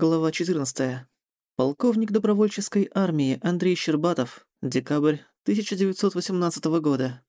Глава 14. Полковник добровольческой армии Андрей Щербатов. Декабрь 1918 года.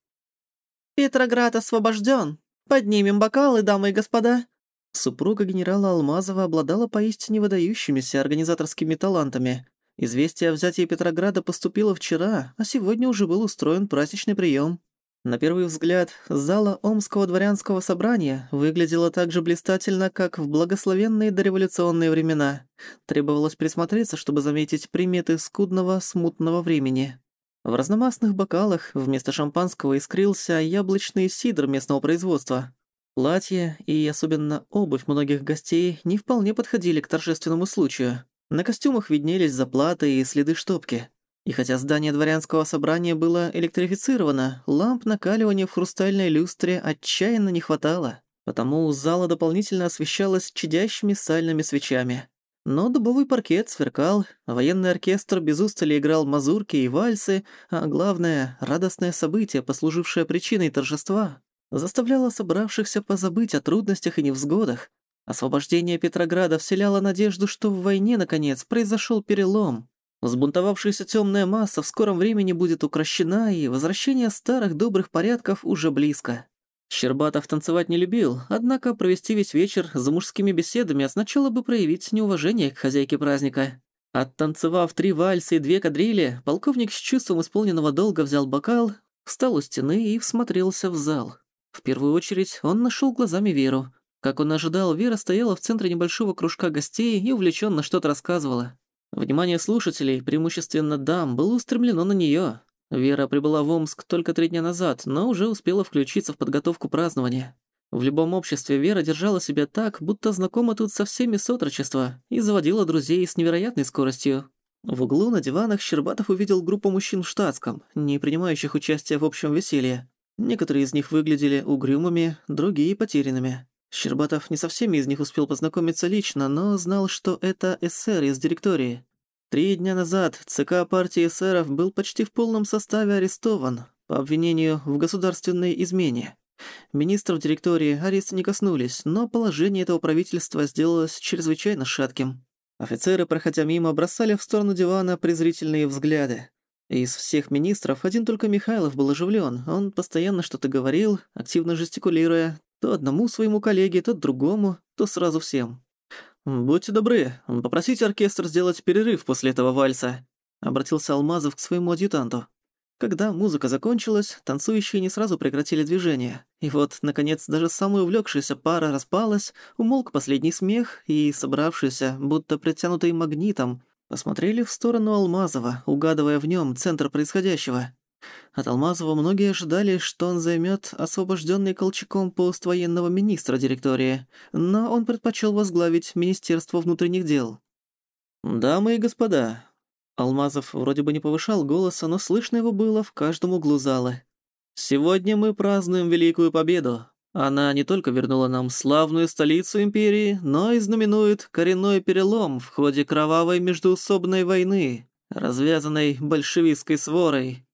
«Петроград освобожден! Поднимем бокалы, дамы и господа!» Супруга генерала Алмазова обладала поистине выдающимися организаторскими талантами. Известие о взятии Петрограда поступило вчера, а сегодня уже был устроен праздничный прием. На первый взгляд, зала Омского дворянского собрания выглядела так же блистательно, как в благословенные дореволюционные времена. Требовалось присмотреться, чтобы заметить приметы скудного, смутного времени. В разномастных бокалах вместо шампанского искрился яблочный сидр местного производства. Платья и особенно обувь многих гостей не вполне подходили к торжественному случаю. На костюмах виднелись заплаты и следы штопки. И хотя здание дворянского собрания было электрифицировано, ламп накаливания в хрустальной люстре отчаянно не хватало, потому зала дополнительно освещалась чадящими сальными свечами. Но дубовый паркет сверкал, военный оркестр без устали играл мазурки и вальсы, а главное, радостное событие, послужившее причиной торжества, заставляло собравшихся позабыть о трудностях и невзгодах. Освобождение Петрограда вселяло надежду, что в войне, наконец, произошел перелом, Взбунтовавшаяся темная масса в скором времени будет укращена, и возвращение старых добрых порядков уже близко. Щербатов танцевать не любил, однако провести весь вечер за мужскими беседами означало бы проявить неуважение к хозяйке праздника. Оттанцевав три вальса и две кадрили, полковник с чувством исполненного долга взял бокал, встал у стены и всмотрелся в зал. В первую очередь он нашел глазами Веру. Как он ожидал, Вера стояла в центре небольшого кружка гостей и увлеченно что-то рассказывала. Внимание слушателей, преимущественно дам, было устремлено на неё. Вера прибыла в Омск только три дня назад, но уже успела включиться в подготовку празднования. В любом обществе Вера держала себя так, будто знакома тут со всеми с отрочества, и заводила друзей с невероятной скоростью. В углу на диванах Щербатов увидел группу мужчин в штатском, не принимающих участия в общем веселье. Некоторые из них выглядели угрюмыми, другие — потерянными. Щербатов не со всеми из них успел познакомиться лично, но знал, что это эсэр из директории. Три дня назад ЦК партии эсеров был почти в полном составе арестован по обвинению в государственной измене. Министров директории ареста не коснулись, но положение этого правительства сделалось чрезвычайно шатким. Офицеры, проходя мимо, бросали в сторону дивана презрительные взгляды. Из всех министров один только Михайлов был оживлен. Он постоянно что-то говорил, активно жестикулируя, то одному своему коллеге, то другому, то сразу всем. «Будьте добры, попросите оркестр сделать перерыв после этого вальса», — обратился Алмазов к своему адъютанту. Когда музыка закончилась, танцующие не сразу прекратили движение. И вот, наконец, даже самая увлёкшаяся пара распалась, умолк последний смех, и собравшиеся, будто притянутые магнитом, посмотрели в сторону Алмазова, угадывая в нём центр происходящего. От Алмазова многие ожидали, что он займет освобожденный Колчаком пост военного министра директории, но он предпочел возглавить Министерство внутренних дел. «Дамы и господа», Алмазов вроде бы не повышал голоса, но слышно его было в каждом углу зала. «Сегодня мы празднуем Великую Победу. Она не только вернула нам славную столицу империи, но и знаменует коренной перелом в ходе кровавой междуусобной войны, развязанной большевистской сворой.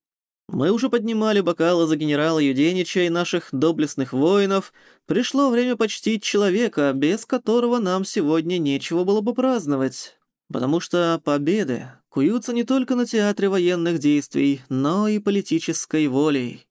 Мы уже поднимали бокалы за генерала Юденича и наших доблестных воинов. Пришло время почтить человека, без которого нам сегодня нечего было бы праздновать. Потому что победы куются не только на театре военных действий, но и политической волей.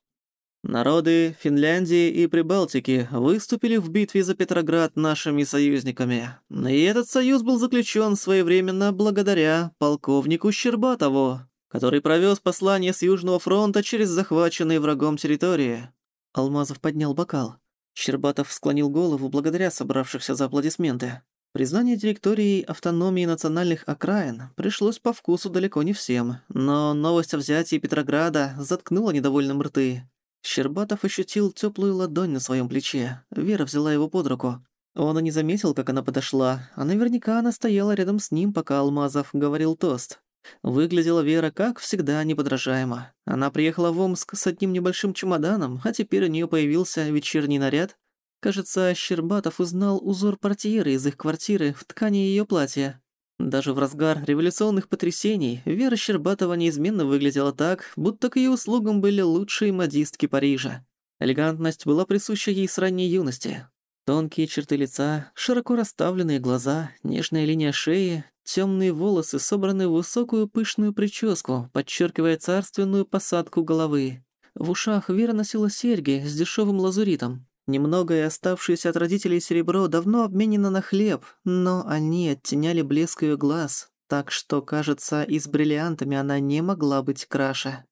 Народы Финляндии и Прибалтики выступили в битве за Петроград нашими союзниками. И этот союз был заключен своевременно благодаря полковнику Щербатову, который провёз послание с Южного фронта через захваченные врагом территории». Алмазов поднял бокал. Щербатов склонил голову благодаря собравшихся за аплодисменты. Признание директории автономии национальных окраин пришлось по вкусу далеко не всем, но новость о взятии Петрограда заткнула недовольным рты. Щербатов ощутил тёплую ладонь на своём плече. Вера взяла его под руку. Он и не заметил, как она подошла, а наверняка она стояла рядом с ним, пока Алмазов говорил тост. Выглядела Вера, как всегда, неподражаемо. Она приехала в Омск с одним небольшим чемоданом, а теперь у нее появился вечерний наряд. Кажется, Щербатов узнал узор портьеры из их квартиры в ткани ее платья. Даже в разгар революционных потрясений Вера Щербатова неизменно выглядела так, будто к ее услугам были лучшие модистки Парижа. Элегантность была присуща ей с ранней юности. Тонкие черты лица, широко расставленные глаза, нежная линия шеи, темные волосы собраны в высокую пышную прическу, подчеркивая царственную посадку головы. В ушах Вера носила серьги с дешевым лазуритом. Немногое оставшееся от родителей серебро давно обменено на хлеб, но они оттеняли блеск её глаз, так что, кажется, и с бриллиантами она не могла быть краше.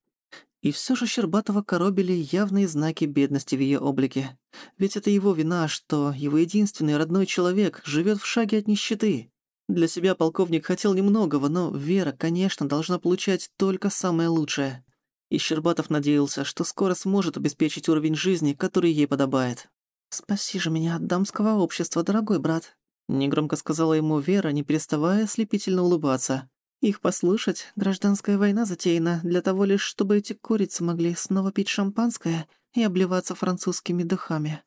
И всё же Щербатова коробили явные знаки бедности в её облике. Ведь это его вина, что его единственный родной человек живёт в шаге от нищеты. Для себя полковник хотел немногого, но Вера, конечно, должна получать только самое лучшее. И Щербатов надеялся, что скоро сможет обеспечить уровень жизни, который ей подобает. «Спаси же меня от дамского общества, дорогой брат», — негромко сказала ему Вера, не переставая слепительно улыбаться. «Их послушать, гражданская война затеяна для того лишь, чтобы эти курицы могли снова пить шампанское и обливаться французскими духами».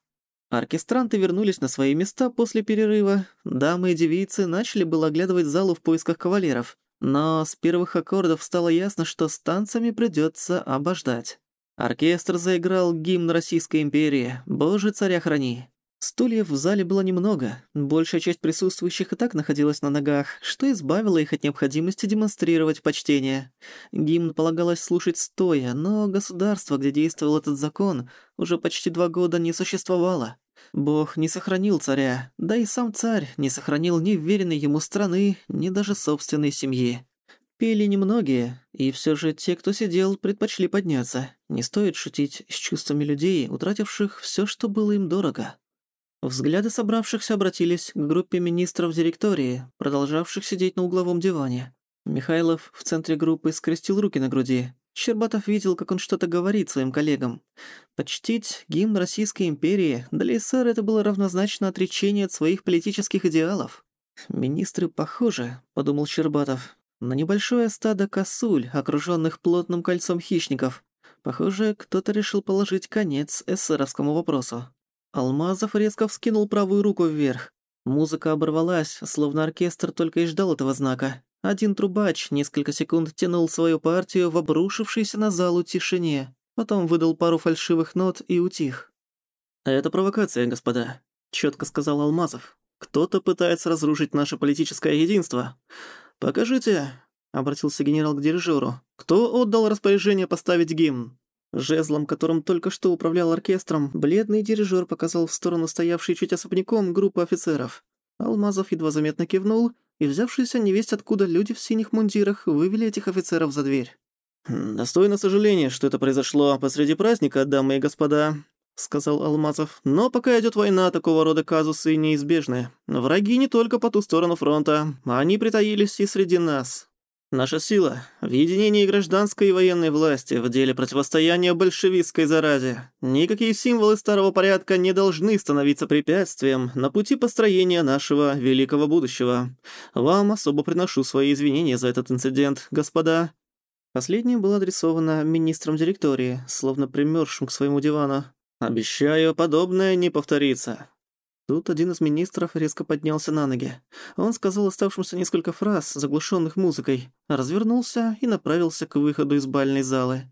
Оркестранты вернулись на свои места после перерыва. Дамы и девицы начали было оглядывать залу в поисках кавалеров. Но с первых аккордов стало ясно, что с танцами придётся обождать. Оркестр заиграл гимн Российской империи «Боже, царя храни». Стульев в зале было немного, большая часть присутствующих и так находилась на ногах, что избавило их от необходимости демонстрировать почтение. Гимн полагалось слушать стоя, но государство, где действовал этот закон, уже почти два года не существовало. Бог не сохранил царя, да и сам царь не сохранил ни веренной ему страны, ни даже собственной семьи. Пели немногие, и все же те, кто сидел, предпочли подняться. Не стоит шутить с чувствами людей, утративших все, что было им дорого. Взгляды собравшихся обратились к группе министров директории, продолжавших сидеть на угловом диване. Михайлов в центре группы скрестил руки на груди. Щербатов видел, как он что-то говорит своим коллегам. Почтить гимн Российской империи для СССР это было равнозначно отречение от своих политических идеалов. «Министры похожи», — подумал Щербатов, на небольшое стадо косуль, окружённых плотным кольцом хищников. Похоже, кто-то решил положить конец эсеровскому вопросу. Алмазов резко вскинул правую руку вверх. Музыка оборвалась, словно оркестр только и ждал этого знака. Один трубач несколько секунд тянул свою партию в обрушившейся на залу тишине, потом выдал пару фальшивых нот и утих. «Это провокация, господа», — чётко сказал Алмазов. «Кто-то пытается разрушить наше политическое единство. Покажите», — обратился генерал к дирижёру, «кто отдал распоряжение поставить гимн?» Жезлом, которым только что управлял оркестром, бледный дирижер показал в сторону стоявшей чуть особняком группы офицеров. Алмазов едва заметно кивнул, и взявшиеся невесть откуда люди в синих мундирах вывели этих офицеров за дверь. «Хм, «Достойно сожаления, что это произошло посреди праздника, дамы и господа», — сказал Алмазов. «Но пока идет война, такого рода казусы неизбежны. Враги не только по ту сторону фронта, они притаились и среди нас. Наша сила в единении гражданской и военной власти в деле противостояния большевистской заразе. Никакие символы старого порядка не должны становиться препятствием на пути построения нашего великого будущего. Вам особо приношу свои извинения за этот инцидент, господа». Последнее было адресовано министрам директории, словно примёрзшим к своему дивану. «Обещаю, подобное не повторится. Тут один из министров резко поднялся на ноги. Он сказал оставшимся несколько фраз, заглушенных музыкой, развернулся и направился к выходу из бальной залы.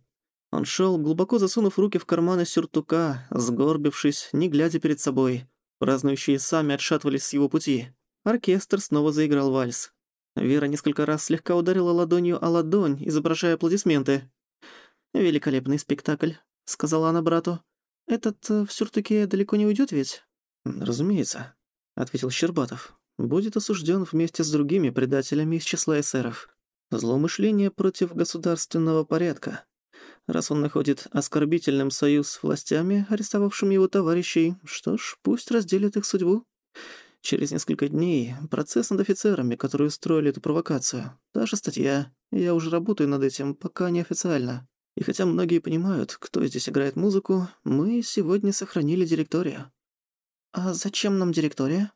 Он шел, глубоко засунув руки в карманы сюртука, сгорбившись, не глядя перед собой. Празднующие сами отшатывались с его пути. Оркестр снова заиграл вальс. Вера несколько раз слегка ударила ладонью о ладонь, изображая аплодисменты. «Великолепный спектакль», — сказала она брату. «Этот э, в сюртуке далеко не уйдет ведь?» «Разумеется», — ответил Щербатов. «Будет осужден вместе с другими предателями из числа эсеров. Злоумышление против государственного порядка. Раз он находит оскорбительным союз с властями, арестовавшими его товарищей, что ж, пусть разделит их судьбу. Через несколько дней процесс над офицерами, которые устроили эту провокацию. Та же статья. Я уже работаю над этим, пока неофициально. И хотя многие понимают, кто здесь играет музыку, мы сегодня сохранили директорию. «А зачем нам директория?»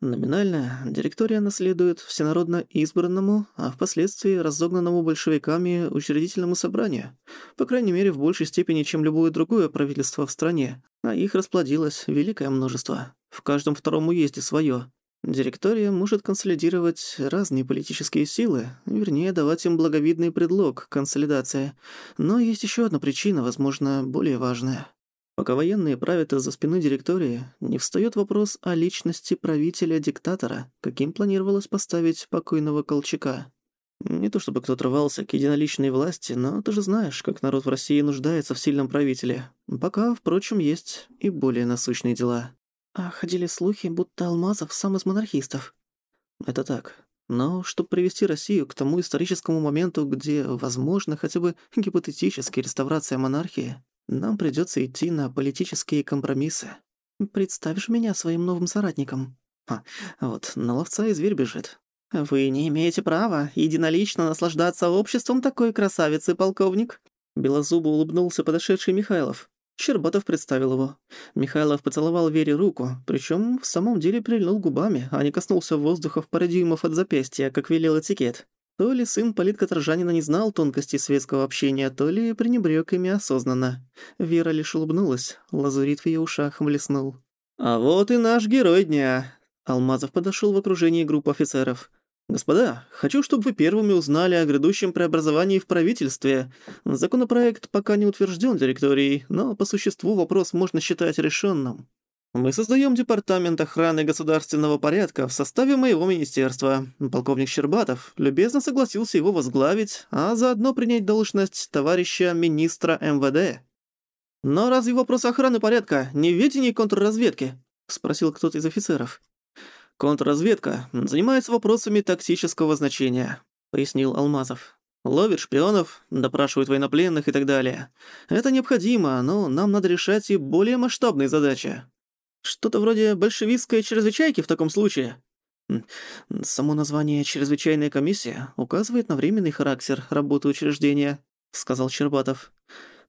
Номинально директория наследует всенародно избранному, а впоследствии разогнанному большевиками учредительному собранию, по крайней мере в большей степени, чем любое другое правительство в стране, а их расплодилось великое множество. В каждом втором уезде своё. Директория может консолидировать разные политические силы, вернее, давать им благовидный предлог к консолидации. Но есть ещё одна причина, возможно, более важная. Пока военные правят из-за спины директории, не встаёт вопрос о личности правителя-диктатора, каким планировалось поставить покойного Колчака. Не то чтобы кто-то рвался к единоличной власти, но ты же знаешь, как народ в России нуждается в сильном правителе. Пока, впрочем, есть и более насущные дела. А ходили слухи, будто Алмазов сам из монархистов. Это так. Но чтобы привести Россию к тому историческому моменту, где, возможно, хотя бы гипотетически реставрация монархии, нам придётся идти на политические компромиссы. Представишь меня своим новым соратникам? А, вот, на ловца и зверь бежит. Вы не имеете права единолично наслаждаться обществом такой красавицы, полковник. Белозубо улыбнулся подошедший Михайлов. Щербатов представил его. Михайлов поцеловал Вере руку, причём в самом деле прильнул губами, а не коснулся воздуха в пару от запястья, как велел этикет. То ли сын политкоторжанина не знал тонкостей светского общения, то ли пренебрёг ими осознанно. Вера лишь улыбнулась, лазурит в её ушах блеснул. «А вот и наш герой дня!» Алмазов подошёл в окружении группы офицеров. «Господа, хочу, чтобы вы первыми узнали о грядущем преобразовании в правительстве. Законопроект пока не утвержден директорией, но по существу вопрос можно считать решенным. Мы создаем департамент охраны государственного порядка в составе моего министерства. Полковник Щербатов любезно согласился его возглавить, а заодно принять должность товарища министра МВД. «Но разве вопрос охраны порядка не в ведении контрразведки?» — спросил кто-то из офицеров. «Контрразведка занимается вопросами тактического значения», — пояснил Алмазов. «Ловит шпионов, допрашивает военнопленных и так далее. Это необходимо, но нам надо решать и более масштабные задачи. Что-то вроде большевистской чрезвычайки в таком случае. Само название «чрезвычайная комиссия» указывает на временный характер работы учреждения, сказал Щербатов.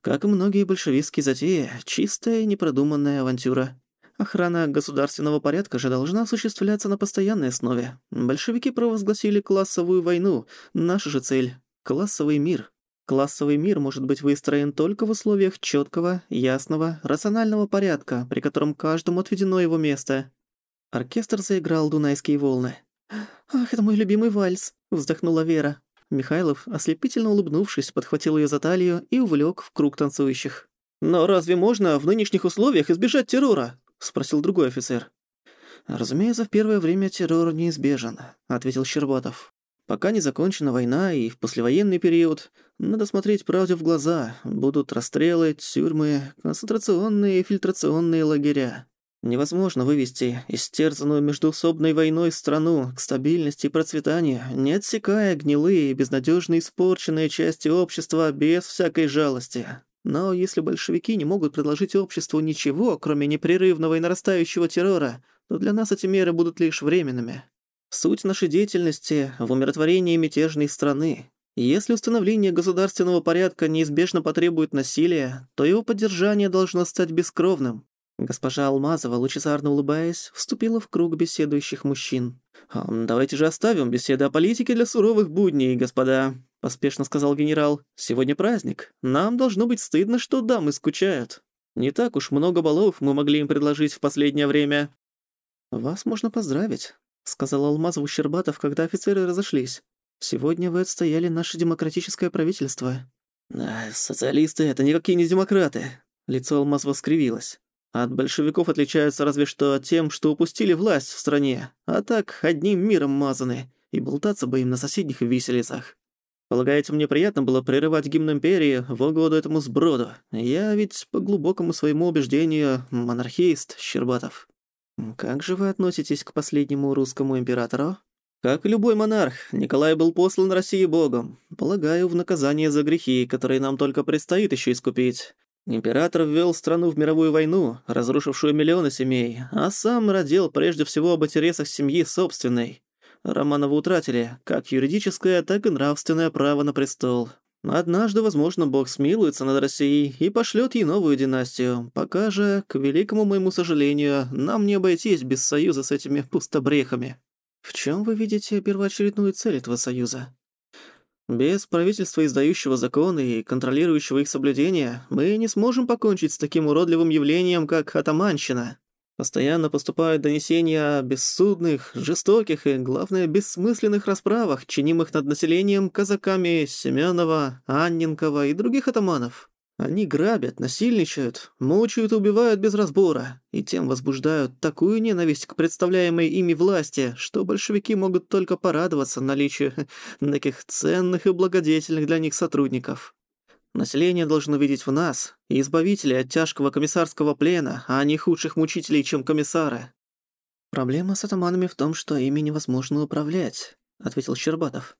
Как и многие большевистские затеи, чистая непродуманная авантюра. Охрана государственного порядка же должна осуществляться на постоянной основе. Большевики провозгласили классовую войну. Наша же цель — классовый мир. Классовый мир может быть выстроен только в условиях четкого, ясного, рационального порядка, при котором каждому отведено его место. Оркестр заиграл «Дунайские волны». «Ах, это мой любимый вальс!» — вздохнула Вера. Михайлов, ослепительно улыбнувшись, подхватил ее за талию и увлек в круг танцующих. «Но разве можно в нынешних условиях избежать террора?» — спросил другой офицер. «Разумеется, в первое время террор неизбежен», — ответил Щербатов. Пока не закончена война и в послевоенный период, надо смотреть правде в глаза. Будут расстрелы, тюрьмы, концентрационные и фильтрационные лагеря. Невозможно вывести истерзанную междуусобной войной страну к стабильности и процветанию, не отсекая гнилые и безнадежно испорченные части общества без всякой жалости. Но если большевики не могут предложить обществу ничего, кроме непрерывного и нарастающего террора, то для нас эти меры будут лишь временными. Суть нашей деятельности в умиротворении мятежной страны. Если установление государственного порядка неизбежно потребует насилия, то его поддержание должно стать бескровным. Госпожа Алмазова, лучезарно улыбаясь, вступила в круг беседующих мужчин. «Давайте же оставим беседы о политике для суровых будней, господа», — поспешно сказал генерал. «Сегодня праздник. Нам должно быть стыдно, что дамы скучают. Не так уж много балов мы могли им предложить в последнее время». «Вас можно поздравить», — сказал Алмазов Щербатов, когда офицеры разошлись. «Сегодня вы отстояли наше демократическое правительство». А, «Социалисты — это никакие не демократы», — лицо Алмазова скривилось. «От большевиков отличаются разве что тем, что упустили власть в стране, а так одним миром мазаны, и болтаться бы им на соседних виселицах. Полагаете, мне приятно было прерывать гимн империи в угоду этому сброду? Я ведь по глубокому своему убеждению монархист, Щербатов». «Как же вы относитесь к последнему русскому императору?» «Как любой монарх, Николай был послан России богом. Полагаю, в наказание за грехи, которые нам только предстоит еще искупить. Император ввел страну в мировую войну, разрушившую миллионы семей, а сам родил прежде всего об интересах семьи собственной. Романовы утратили как юридическое, так и нравственное право на престол. Однажды, возможно, Бог смилуется над Россией и пошлет ей новую династию. Пока же, к великому моему сожалению, нам не обойтись без союза с этими пустобрехами. В чем вы видите первоочередную цель этого союза? Без правительства, издающего законы и контролирующего их соблюдение, мы не сможем покончить с таким уродливым явлением, как атаманщина. Постоянно поступают донесения о бессудных, жестоких и, главное, бессмысленных расправах, чинимых над населением казаками Семенова, Анненкова и других атаманов. Они грабят, насильничают, мучают и убивают без разбора, и тем возбуждают такую ненависть к представляемой ими власти, что большевики могут только порадоваться наличию таких ценных и благодетельных для них сотрудников. Население должно видеть в нас избавителей от тяжкого комиссарского плена, а не худших мучителей, чем комиссары. «Проблема с атаманами в том, что ими невозможно управлять», — ответил Щербатов.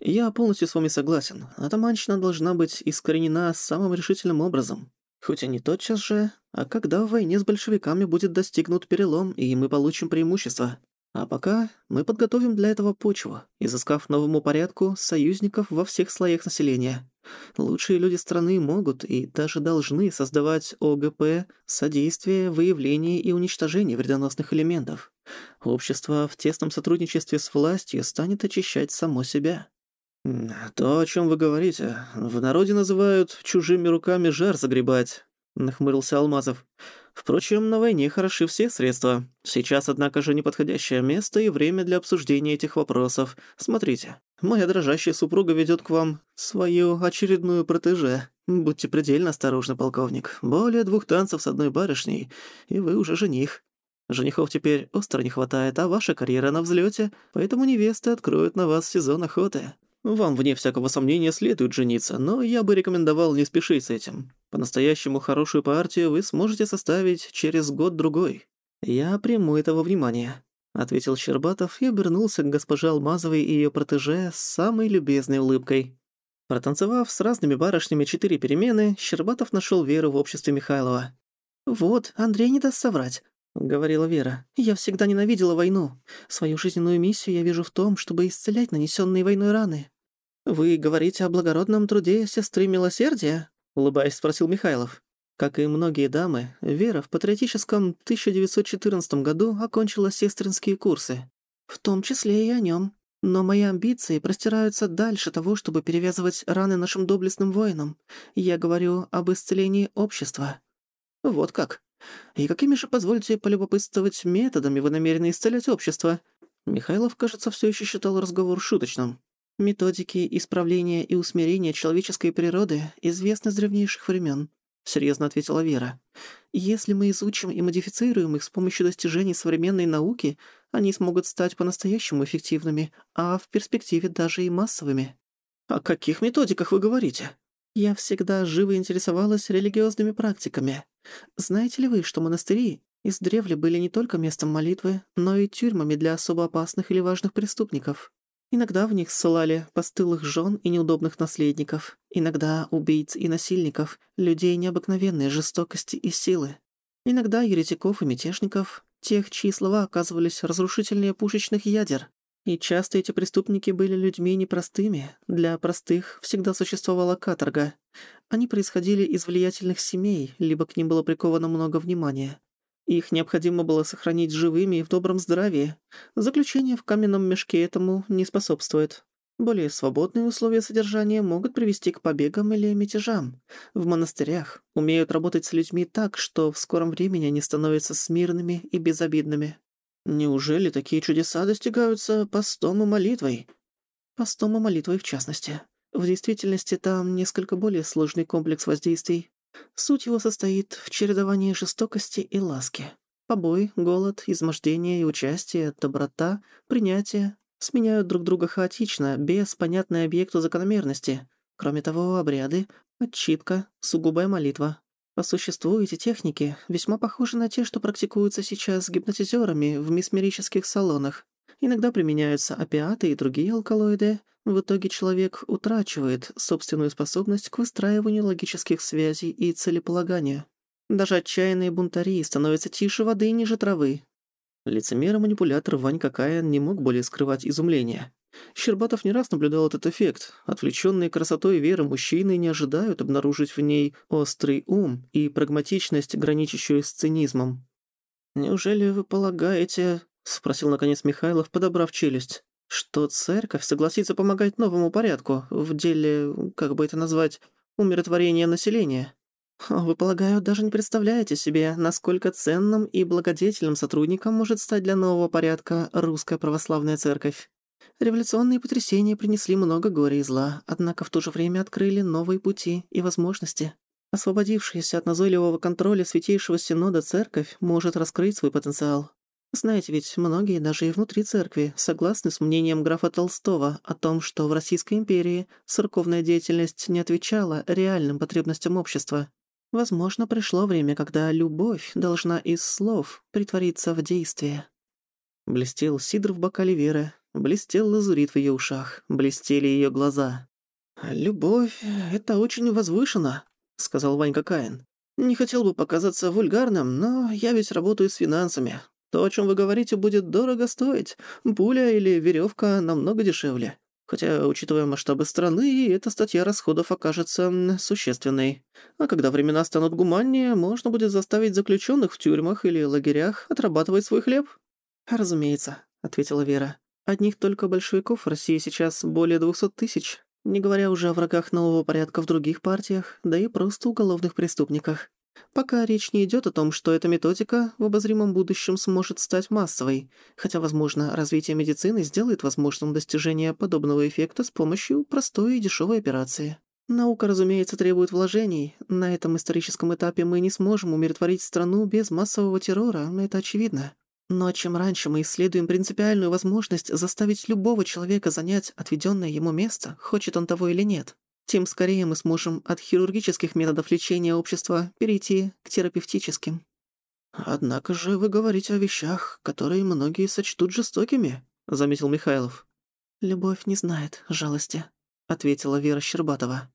Я полностью с вами согласен. Атаманщина должна быть искоренена самым решительным образом. Хоть и не тотчас же, а когда в войне с большевиками будет достигнут перелом, и мы получим преимущество. А пока мы подготовим для этого почву, изыскав новому порядку союзников во всех слоях населения. Лучшие люди страны могут и даже должны создавать ОГП, содействие, выявление и уничтожение вредоносных элементов. Общество в тесном сотрудничестве с властью станет очищать само себя. «То, о чем вы говорите, в народе называют чужими руками жар загребать», — нахмурился Алмазов. Впрочем, на войне хороши все средства. Сейчас, однако же, неподходящее место и время для обсуждения этих вопросов. Смотрите, моя дрожащая супруга ведет к вам свою очередную протеже. Будьте предельно осторожны, полковник. Более двух танцев с одной барышней, и вы уже жених. Женихов теперь остро не хватает, а ваша карьера на взлете, поэтому невесты откроют на вас сезон охоты. Вам, вне всякого сомнения, следует жениться, но я бы рекомендовал не спешить с этим. По-настоящему хорошую партию вы сможете составить через год-другой. Я приму этого внимания», — ответил Щербатов и обернулся к госпоже Алмазовой и ее протеже с самой любезной улыбкой. Протанцевав с разными барышнями четыре перемены, Щербатов нашел Веру в обществе Михайлова. «Вот, Андрей не даст соврать», — говорила Вера. «Я всегда ненавидела войну. Свою жизненную миссию я вижу в том, чтобы исцелять нанесенные войной раны. «Вы говорите о благородном труде сестры милосердия?» — улыбаясь, спросил Михайлов. Как и многие дамы, Вера в патриотическом 1914 году окончила сестринские курсы. В том числе и о нем. Но мои амбиции простираются дальше того, чтобы перевязывать раны нашим доблестным воинам. Я говорю об исцелении общества. Вот как. И какими же, позвольте полюбопытствовать, методами вы намерены исцелять общество? Михайлов, кажется, все еще считал разговор шуточным. Методики исправления и усмирения человеческой природы известны с древнейших времен, серьезно ответила Вера. Если мы изучим и модифицируем их с помощью достижений современной науки, они смогут стать по-настоящему эффективными, а в перспективе даже и массовыми. О каких методиках вы говорите? Я всегда живо интересовалась религиозными практиками. Знаете ли вы, что монастыри издревле были не только местом молитвы, но и тюрьмами для особо опасных или важных преступников? Иногда в них ссылали постылых жен и неудобных наследников, иногда убийц и насильников, людей необыкновенной жестокости и силы. Иногда еретиков и мятежников, тех, чьи слова оказывались разрушительнее пушечных ядер. И часто эти преступники были людьми непростыми, для простых всегда существовала каторга. Они происходили из влиятельных семей, либо к ним было приковано много внимания. Их необходимо было сохранить живыми и в добром здравии. Заключение в каменном мешке этому не способствует. Более свободные условия содержания могут привести к побегам или мятежам. В монастырях умеют работать с людьми так, что в скором времени они становятся смирными и безобидными. Неужели такие чудеса достигаются постом и молитвой? Постом и молитвой в частности. В действительности там несколько более сложный комплекс воздействий. Суть его состоит в чередовании жестокости и ласки. Побой, голод, измождение и участие, доброта, принятие сменяют друг друга хаотично, без понятной объекту закономерности. Кроме того, обряды, отчитка, сугубая молитва. По существу эти техники весьма похожи на те, что практикуются сейчас гипнотизерами в месмерических салонах. Иногда применяются опиаты и другие алкалоиды. В итоге человек утрачивает собственную способность к выстраиванию логических связей и целеполаганию. Даже отчаянные бунтари становятся тише воды и ниже травы. Лицемер и манипулятор Ванька Каян не мог более скрывать изумление. Щербатов не раз наблюдал этот эффект. Отвлеченные красотой веры мужчины не ожидают обнаружить в ней острый ум и прагматичность, граничащую с цинизмом. «Неужели вы полагаете, — спросил наконец Михайлов, подобрав челюсть. «Что церковь согласится помогать новому порядку в деле, как бы это назвать, умиротворения населения?» «Вы, полагаю, даже не представляете себе, насколько ценным и благодетельным сотрудником может стать для нового порядка русская православная церковь. Революционные потрясения принесли много горя и зла, однако в то же время открыли новые пути и возможности. Освободившаяся от назойливого контроля Святейшего Синода Церковь может раскрыть свой потенциал. Знаете, ведь многие даже и внутри церкви согласны с мнением графа Толстого о том, что в Российской империи церковная деятельность не отвечала реальным потребностям общества. Возможно, пришло время, когда любовь должна из слов притвориться в действие. Блестел сидр в бокале Веры, блестел лазурит в ее ушах, блестели ее глаза. «Любовь — это очень возвышенно», — сказал Ванька Каин. «Не хотел бы показаться вульгарным, но я ведь работаю с финансами. То, о чем вы говорите, будет дорого стоить. Пуля или веревка намного дешевле. Хотя, учитывая масштабы страны, эта статья расходов окажется существенной. А когда времена станут гуманнее, можно будет заставить заключенных в тюрьмах или лагерях отрабатывать свой хлеб. «Разумеется», — ответила Вера. «Одних только большевиков в России сейчас более двухсот тысяч, не говоря уже о врагах нового порядка в других партиях, да и просто уголовных преступниках. Пока речь не идет о том, что эта методика в обозримом будущем сможет стать массовой, хотя, возможно, развитие медицины сделает возможным достижение подобного эффекта с помощью простой и дешевой операции. Наука, разумеется, требует вложений. На этом историческом этапе мы не сможем умиротворить страну без массового террора, это очевидно. Но чем раньше мы исследуем принципиальную возможность заставить любого человека занять отведенное ему место, хочет он того или нет, тем скорее мы сможем от хирургических методов лечения общества перейти к терапевтическим. «Однако же вы говорите о вещах, которые многие сочтут жестокими», — заметил Михайлов. «Любовь не знает жалости», — ответила Вера Щербатова.